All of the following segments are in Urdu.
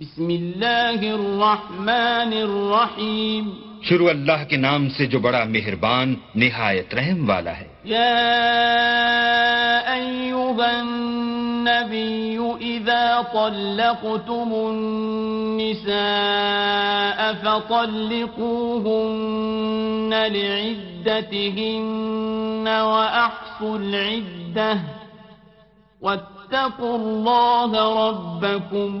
بسم اللہ الرحمن الرحیم۔ شروع اللہ کے نام سے جو بڑا مہربان نہایت رحم والا ہے۔ یا ایوہا النبی اذا طلقتم النساء فطلقوهن لعدتهن وأحصوا العدة واتقوا الله ربكم۔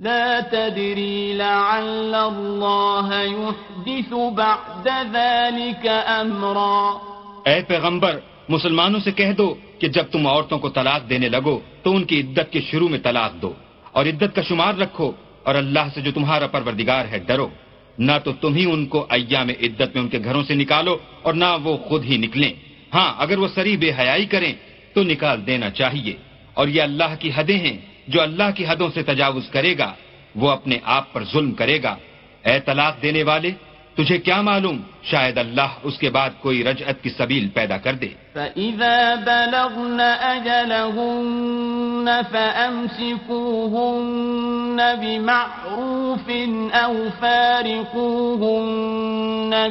لا تدري لعل الله يحدث بعد ذلك امرا اے پیغمبر، مسلمانوں سے کہہ دو کہ جب تم عورتوں کو طلاق دینے لگو، تو ان کی عدت کے شروع میں طلاق دو، اور عدت کا شمار رکھو، اور اللہ سے جو تمہارا پروردگار ہے ڈرو۔ نہ تو تم ہی ان کو ایام عدت میں ان کے گھروں سے نکالو، اور نہ وہ خود ہی نکلیں۔ ہاں اگر وہ سری بے حیائی کریں، تو نکال دینا چاہیے، اور یہ اللہ کی حدیں ہیں۔ جو اللہ کی حدوں سے تجاوز کرے گا، وہ اپنے آپ پر ظلم کرے گا۔ اے طلاق دینے والے، تجھے کیا معلوم؟ شاید اللہ اس کے بعد کوئی رجعت کی سبیل پیدا کر دے۔ فَإِذَا بَلَغْنَ أَجَلَهُنَّ فَأَمْسِكُوهُنَّ بِمَعْرُوفٍ أَوْ فَارِقُوهُنَّ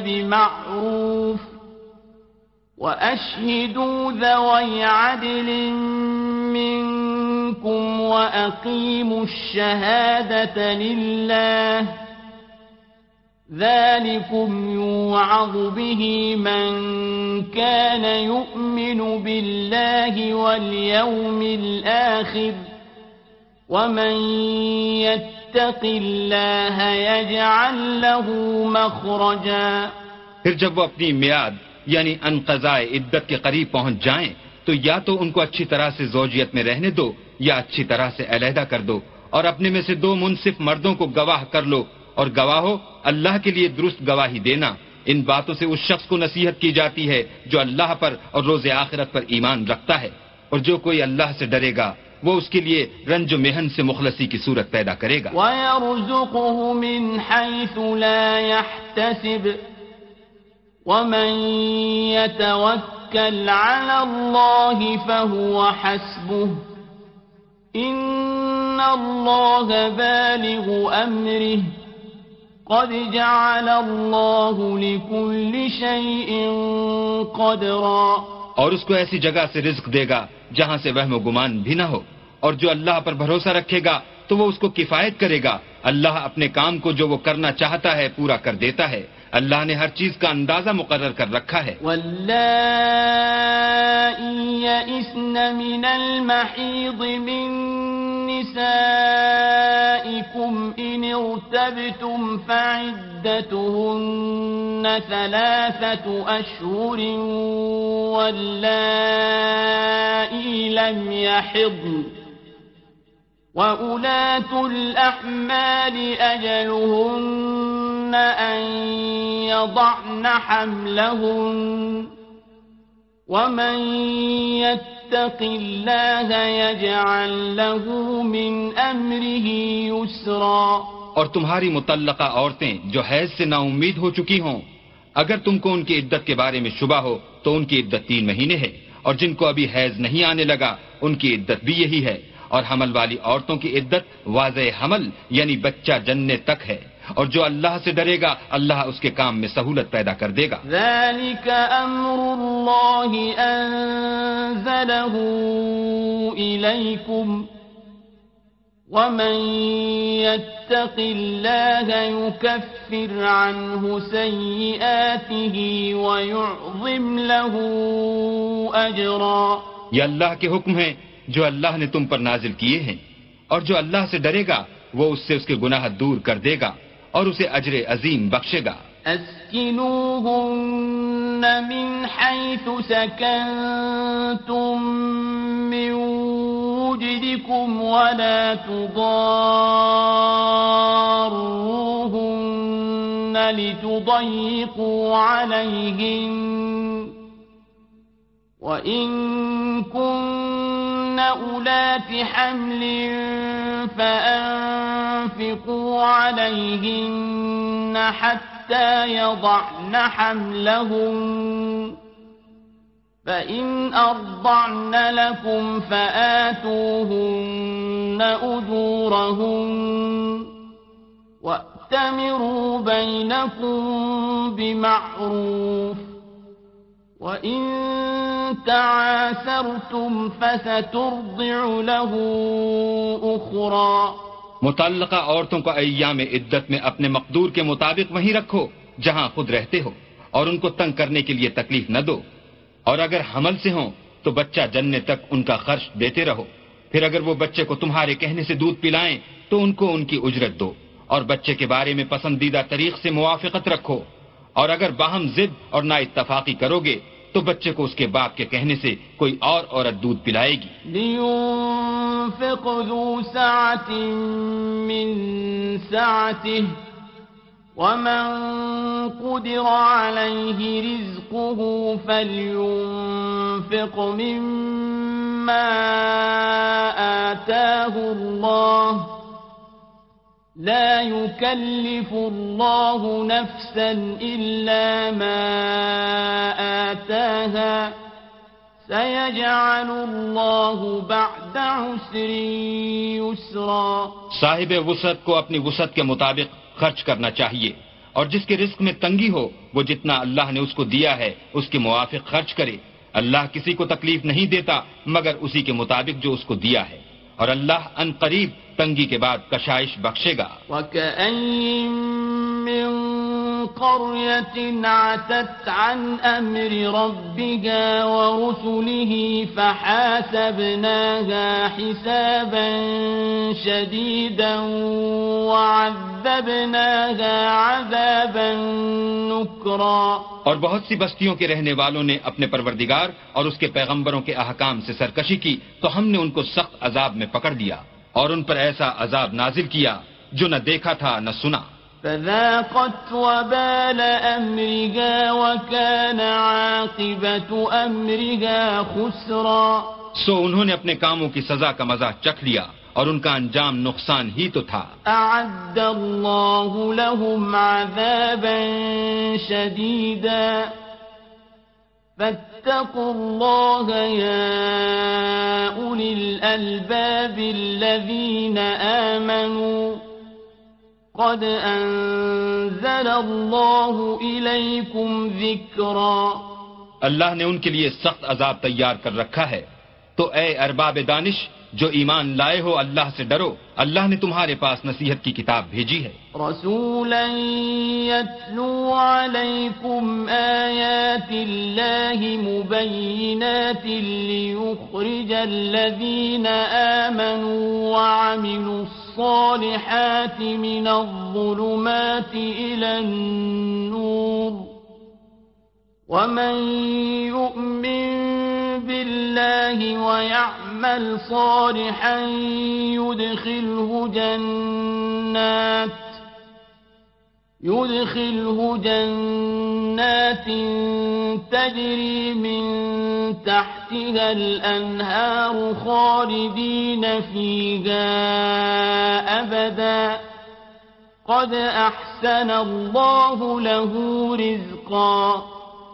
بِمَعْرُوفٍ وَأَشْهِدُوا ذَوَيْ عَدْلٍ وَأَقِيمُوا الشَّهَادَةَ لِلَّهِ ذلكم يوعظ به من كان يؤمن بالله واليوم الآخر ومن يتق الله يجعل له مخرجا پھر جب وہ اپنی میاد یعنی انقضاء عدت کے قریب پہنچ جائیں تو یا تو ان کو اچھی طرح سے زوجیت میں رہنے دو، یا اچھی طرح سے علیحدہ کر دو، اور اپنے میں سے دو منصف مردوں کو گواہ کر لو، اور گواہو اللہ کے لیے درست گواہی دینا۔ ان باتوں سے اس شخص کو نصیحت کی جاتی ہے جو اللہ پر اور روز آخرت پر ایمان رکھتا ہے، اور جو کوئی اللہ سے ڈرے گا، وہ اس کے لیے رنج و محن سے مخلصی کی صورت پیدا کرے گا۔ وَيَرْزُقُهُ مِنْ حَيْثُ لَا يَحْتَسِبُ، وَمَنْ يَتَوَكَّلْ عَلَى اللَّهِ فَهُوَ حَسْبُهُ إِنَّ اللَّهَ بَالِغُ أَمْرِهِ قد جعل الله لكل شيء قدرا. اور اس کو ایسی جگہ سے رزق دے گا جہاں سے وہم و گمان بھی نہ ہو. اور جو اللہ پر بھروسہ رکھے گا تو وہ اس کو کفایت کرے گا اللہ اپنے کام کو جو وہ کرنا چاہتا ہے پورا کر دیتا ہے۔ اللہ نے ہر چیز کا اندازہ مقرر کر رکھا ہے۔ يئسن من المحيض من نسائكم إن ارتبتم فعدتهن ثلاثة أشهر واللائي لم يحضن وأولاة الأحمال أجلهن أن يضعن حملهن ومن يتق الله يجعل له من أمره يسرا اور تمہاری متعلقہ عورتیں جو حیض سے نا امید ہو چکی ہوں، اگر تم کو ان کی عدت کے بارے میں شبہ ہو تو ان کی عدت تین مہینے ہے، اور جن کو ابھی حیض نہیں آنے لگا ان کی عدت بھی یہی ہے۔ اور حمل والی عورتوں کی عدت واضح حمل یعنی بچہ جننے تک ہے۔ اور جو اللہ سے ڈرے گا اللہ اس کے کام میں سہولت پیدا کر دے گا۔ ذلك امر الله انزله اليكم ومن يتق الله يكفر عنه سيئاته ويعظم له اجرا یہ اللہ کے حکم ہیں جو اللہ نے تم پر نازل کیے ہیں۔ اور جو اللہ سے ڈرے گا، وہ اس سے اس کے گناہ دور کر دے گا اور اسے اجر عظیم بخشے گا۔ اسکنوہن من حیث سکنتم من وجدکم ولا تضاروہن وإن كنتم أولات حمل فأنفقوا عليهن حتى يضعن حملهن. فإن أرضعن لكم فآتوهن أجورهن. وأتمروا بينكم بمعروف. متعلقہ عورتوں کو ایام عدت میں اپنے مقدور کے مطابق وہیں رکھو جہاں خود رہتے ہو اور ان کو تنگ کرنے کے لیے تکلیف نہ دو اور اگر حمل سے ہوں تو بچہ جننے تک ان کا خرچ دیتے رہو پھر اگر وہ بچے کو تمہارے کہنے سے دودھ پلائیں تو ان کو ان کی اجرت دو اور بچے کے بارے میں پسندیدہ طریق سے موافقت رکھو اور اگر باہم ضد اور نا اتفاقی کرو گے تو بچے کو اس کے باپ کے کہنے سے کوئی اور عورت دودھ پلائے گی۔ لينفق ذو سعة من سعته ومن قدر عليه رزقه فلينفق مما آتاه الله لا يكلف الله نفسا إلا ما آتاها. سيجعل الله بعد عسر يسرا. صاحب وسعت کو اپنی وسعت کے مطابق خرچ کرنا چاہیے اور جس کے رزق میں تنگی ہو، وہ جتنا اللہ نے اس کو دیا ہے، اس کے موافق خرچ کرے۔ اللہ کسی کو تکلیف نہیں دیتا، مگر اسی کے مطابق جو اس کو دیا ہے۔ اور اللہ ان قریب تنگی کے بعد کشائش بخشے گا۔ وَكَأَيِّن مِّن قرية عتت عن أمر ربها ورسله فحاسبناها حسابا شديدا وعذبناها عذابا نكرا. اور بہت سی بستیوں کے رہنے والوں نے اپنے پروردگار اور اس کے پیغمبروں کے احکام سے سرکشی کی تو ہم نے ان کو سخت عذاب میں پکڑ دیا اور ان پر ایسا عذاب نازل کیا جو نہ دیکھا تھا نہ سنا۔ فذاقت وبال أمرها وكان عاقبة أمرها خسرا. سو انہوں نے اپنے کاموں کی سزا کا مزہ چکھ لیا اور ان کا انجام نقصان ہی تو تھا۔ أعد الله لهم عذابا شديدا. فاتقوا الله يا أولي الألباب الذين آمنوا. قد أنزل الله إليكم ذكرا اللہ نے ان کے لیے سخت عذاب تیار کر رکھا ہے۔ تو اے ارباب دانش جو ایمان لائے ہو اللہ سے ڈرو۔ اللہ نے تمہارے پاس نصیحت کی کتاب بھیجی ہے۔ رسولا يتلو عليكم آيات الله مبينات ليخرج الذين آمنوا وعملوا الصالحات من الظلمات إلى النور. ومن يؤمن بالله ويعمل صالحا يدخله جنات. يدخله جنات تجري من تحتها الأنهار خالدين فيها أبدا قد أحسن الله له رزقا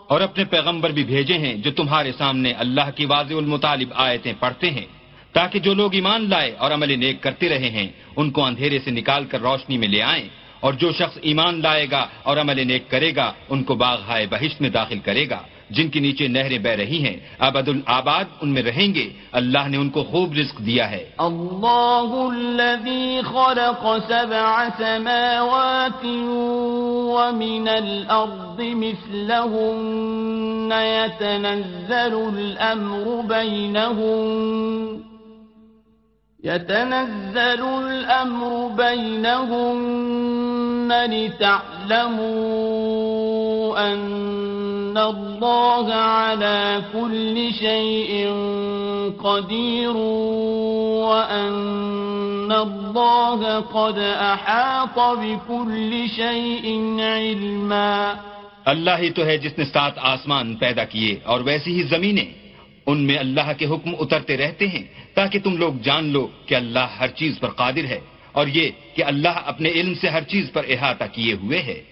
اور اپنے پیغمبر بھی بھیجے ہیں جو تمہارے سامنے اللہ کی واضح المطالب آیتیں پڑھتے ہیں، تاکہ جو لوگ ایمان لائے اور عمل نیک کرتے رہے ہیں، ان کو اندھیرے سے نکال کر روشنی میں لے آئیں۔ اور جو شخص ایمان لائے گا اور عمل نیک کرے گا، ان کو باغ ہائے بہشت میں داخل کرے گا۔ جن کے نیچے نہریں بہ رہی ہیں، ابد الآباد ان میں رہیں گے۔ اللہ نے ان کو خوب رزق دیا ہے۔ الله الذي خلق سبع سماوات ومن الأرض مثلهن يتنزل الأمر بينهن يتنزل الأمر بينهن لتعلموا أن الله على كل شيء قدير وأن الله قد أحاط بكل شيء علما اللہ ہی تو ہے جس نے سات آسمان پیدا کیے اور ویسی ہی زمینیں۔ ان میں اللہ کے حکم اترتے رہتے ہیں تاکہ تم لوگ جان لو کہ اللہ ہر چیز پر قادر ہے۔ اور یہ کہ اللہ اپنے علم سے ہر چیز پر احاطہ کیے ہوئے ہے۔